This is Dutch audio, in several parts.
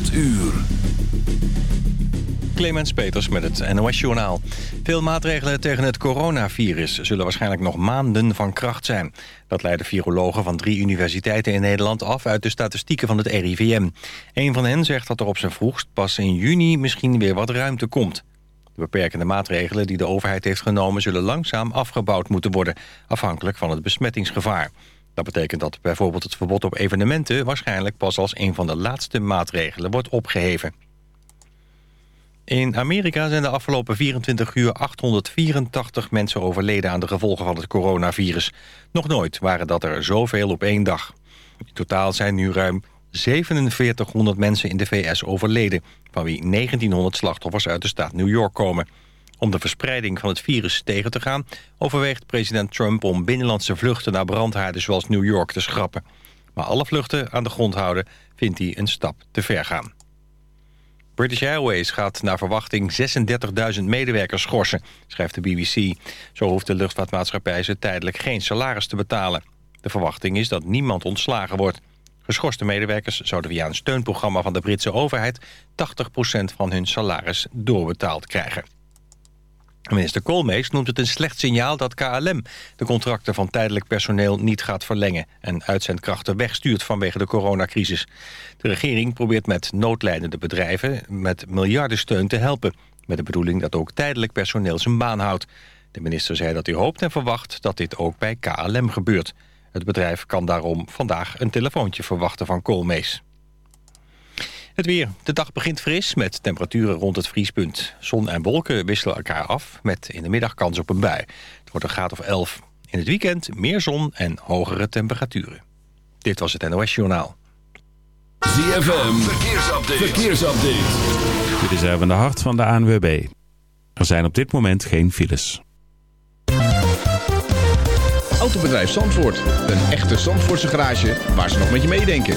8 uur. Clemens Peters met het NOS-journaal. Veel maatregelen tegen het coronavirus zullen waarschijnlijk nog maanden van kracht zijn. Dat leiden virologen van drie universiteiten in Nederland af uit de statistieken van het RIVM. Een van hen zegt dat er op zijn vroegst pas in juni misschien weer wat ruimte komt. De beperkende maatregelen die de overheid heeft genomen zullen langzaam afgebouwd moeten worden, afhankelijk van het besmettingsgevaar. Dat betekent dat bijvoorbeeld het verbod op evenementen waarschijnlijk pas als een van de laatste maatregelen wordt opgeheven. In Amerika zijn de afgelopen 24 uur 884 mensen overleden aan de gevolgen van het coronavirus. Nog nooit waren dat er zoveel op één dag. In totaal zijn nu ruim 4700 mensen in de VS overleden... van wie 1900 slachtoffers uit de staat New York komen. Om de verspreiding van het virus tegen te gaan... overweegt president Trump om binnenlandse vluchten naar brandhaarden zoals New York te schrappen. Maar alle vluchten aan de grond houden vindt hij een stap te ver gaan. British Airways gaat naar verwachting 36.000 medewerkers schorsen, schrijft de BBC. Zo hoeft de luchtvaartmaatschappij ze tijdelijk geen salaris te betalen. De verwachting is dat niemand ontslagen wordt. Geschorste medewerkers zouden via een steunprogramma van de Britse overheid 80% van hun salaris doorbetaald krijgen. Minister Koolmees noemt het een slecht signaal dat KLM de contracten van tijdelijk personeel niet gaat verlengen en uitzendkrachten wegstuurt vanwege de coronacrisis. De regering probeert met noodlijdende bedrijven met miljardensteun te helpen, met de bedoeling dat ook tijdelijk personeel zijn baan houdt. De minister zei dat hij hoopt en verwacht dat dit ook bij KLM gebeurt. Het bedrijf kan daarom vandaag een telefoontje verwachten van Koolmees. Het weer. De dag begint fris met temperaturen rond het vriespunt. Zon en wolken wisselen elkaar af met in de middag kans op een bui. Het wordt een graad of 11. In het weekend meer zon en hogere temperaturen. Dit was het NOS Journaal. ZFM. Verkeersupdate. Verkeersupdate. Dit is even de hart van de ANWB. Er zijn op dit moment geen files. Autobedrijf Zandvoort. Een echte Zandvoortse garage waar ze nog met je meedenken.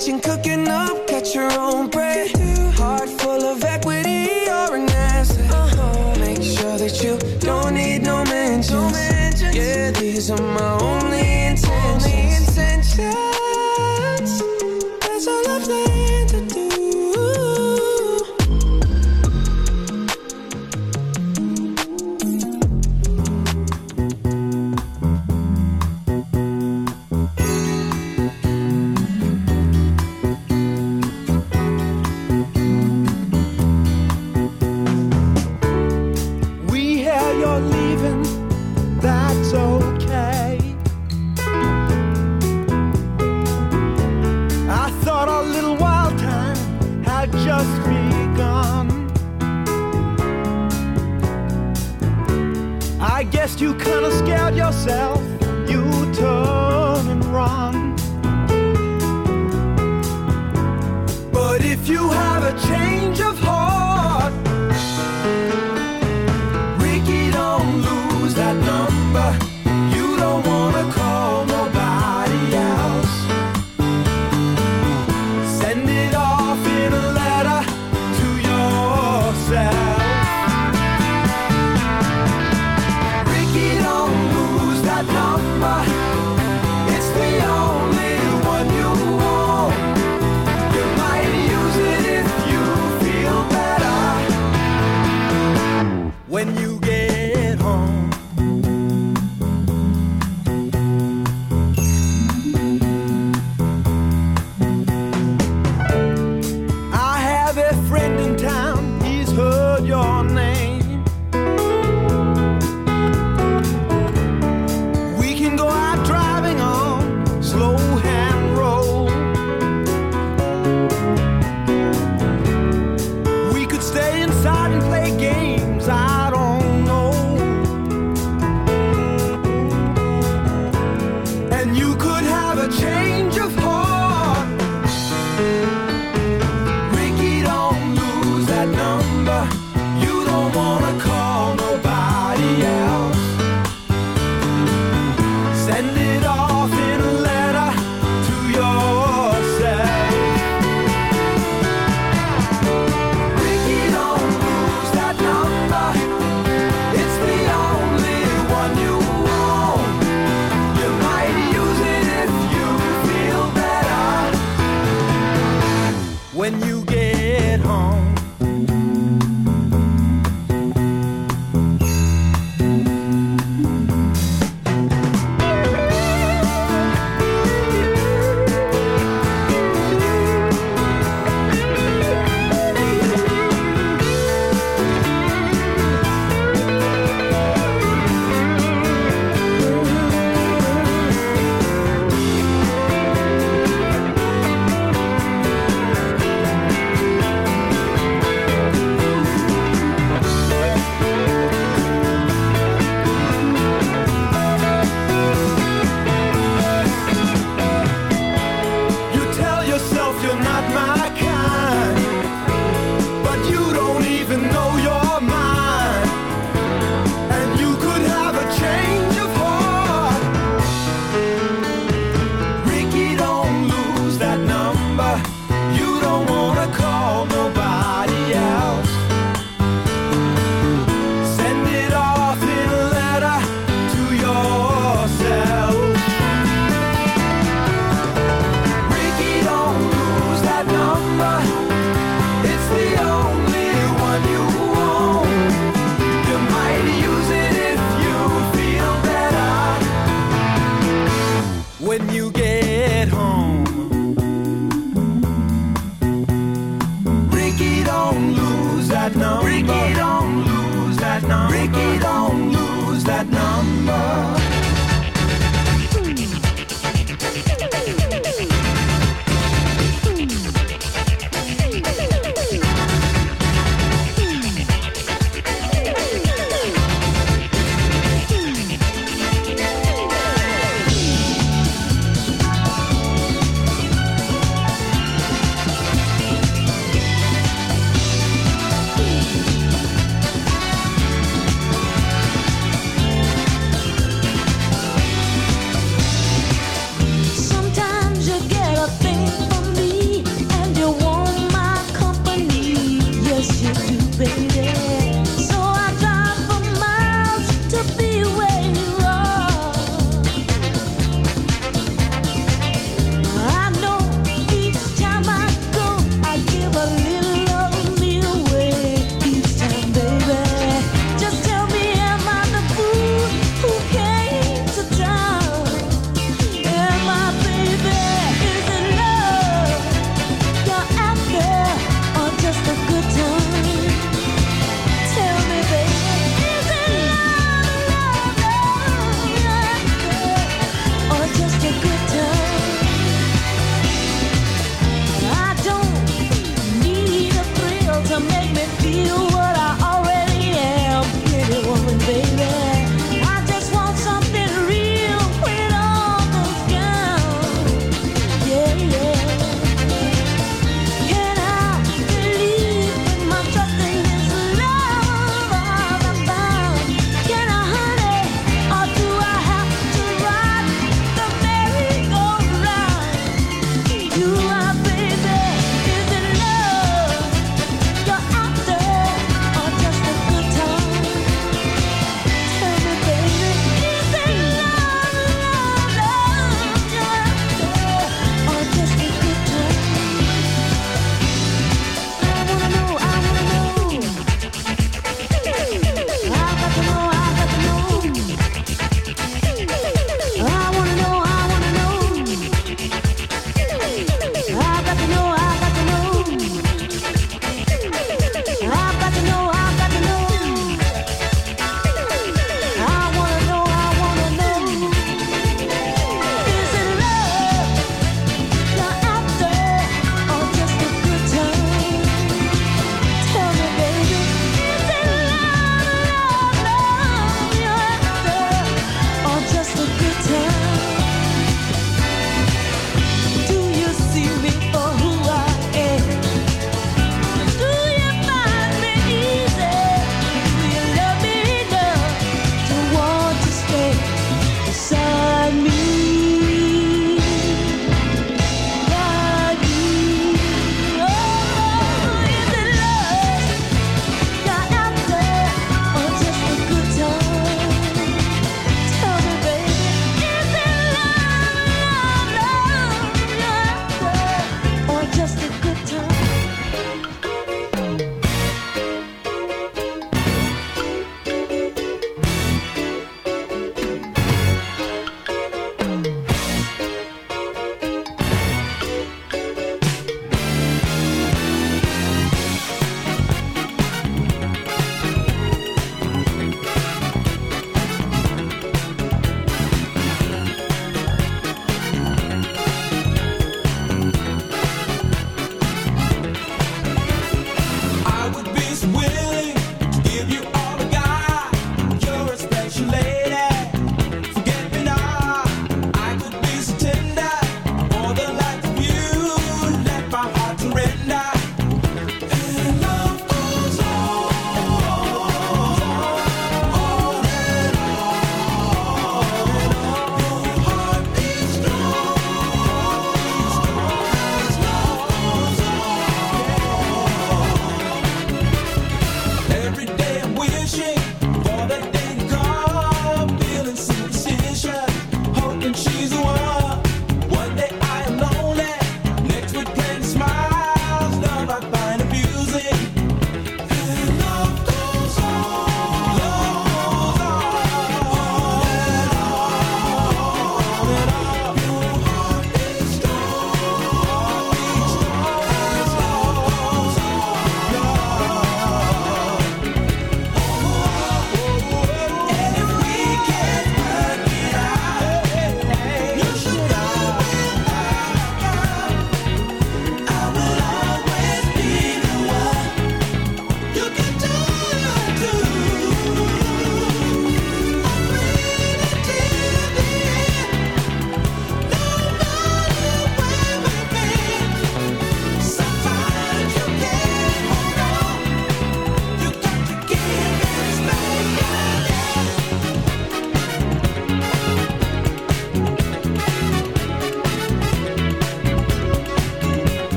kitchen, cooking up, cut your own bread. Heart full of equity, you're an asset. Make sure that you don't need no mentions. Yeah, these are my only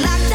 like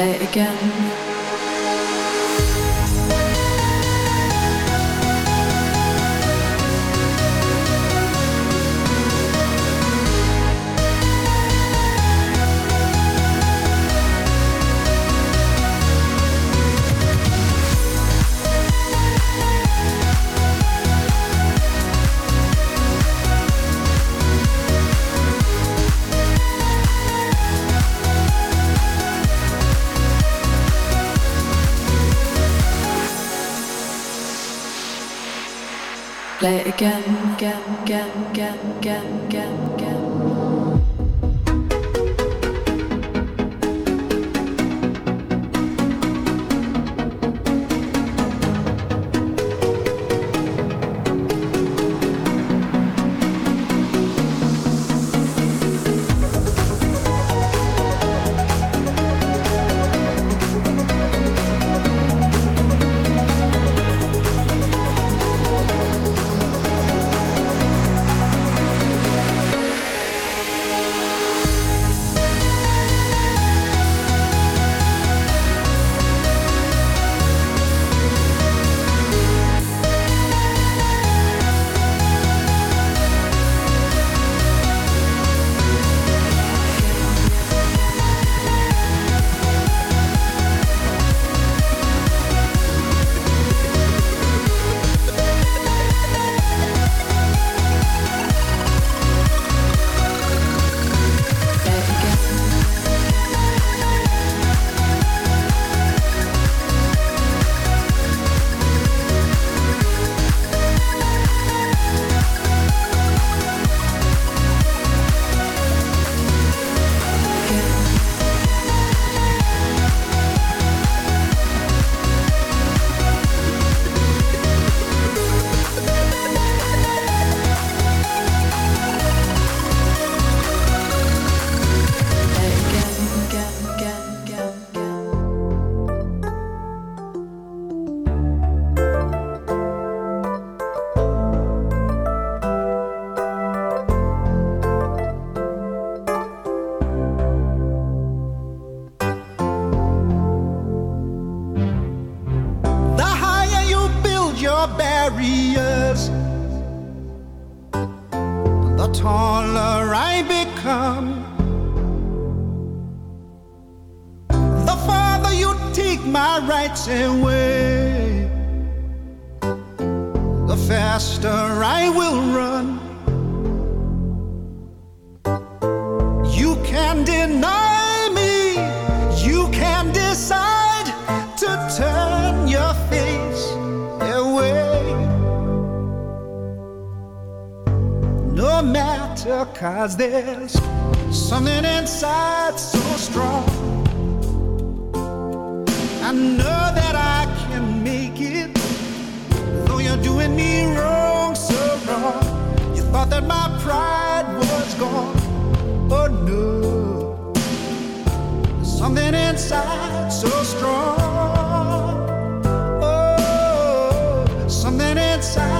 play again. say again, again, again, again, again, again. outside.